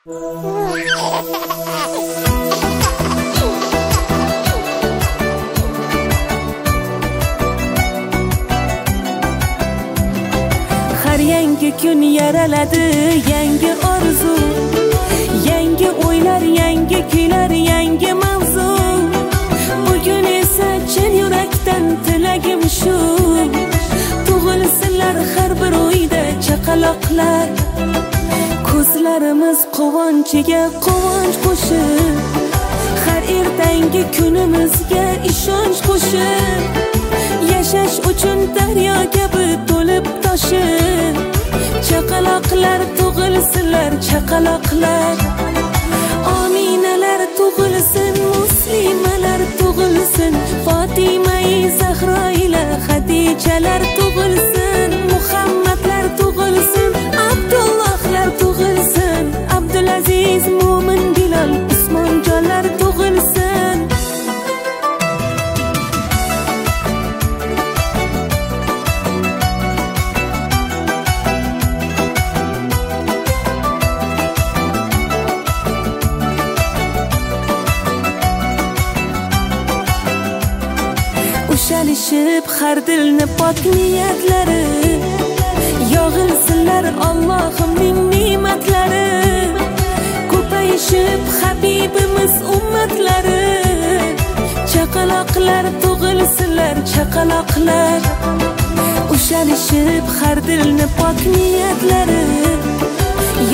har yangi kun yaraladi yangi orzu. Yangi o'ylar yangi kuylar yangi mavzu. Bugun esa chin yurakdan tilagim shu. Tug'ilsinlar har bir uyda chaqaloqlar. Ko'zlarimiz quvonchiga quvonch qo'shib har ertangi kunimizga ishonch qo'shib yashash uchun daryo kabi to'lib toshib chaqaloqlar tug'ilsinlar chaqaloqlar. Ominalar tug'ilsin muslimalar tug'ilsin fotimai zahro xadichalar chalishib har dilni pok niyatlari yog'ilsinlar Allohimning ne'matlari. Ko'payishib habibimiz ummatlari chaqaloqlar tug'ilsinlar chaqaloqlar. Ushalishib har dilni pok niyatlari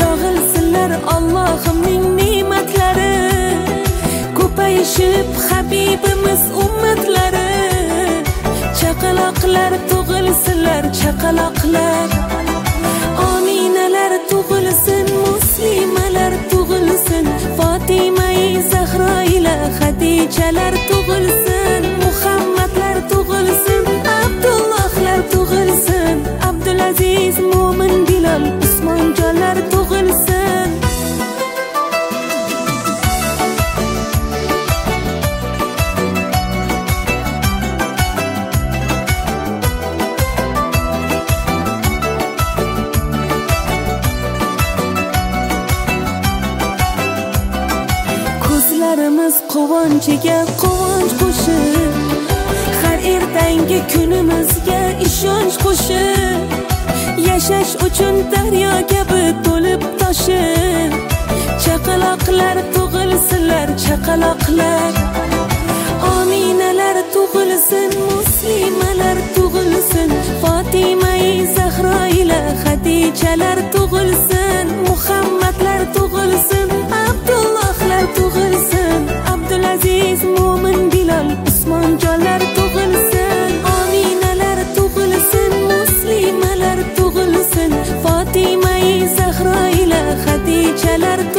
yog'ilsinlar Allohimning ne'matlari. Ko'payishib habibimiz ummatlari chaqaloqlar tug'ilsinlar chaqaloqlar. Ominalar tug'ilsin musa ko'zlarimiz quvonchiga quvonch qo'shib har ertangi kunimizga ishonch qo'shib yashash uchun daryo kabi to'lib toshib chaqaloqlar tug'ilsinlar chaqaloqlar ominalar tug'ilsin muslim pençeler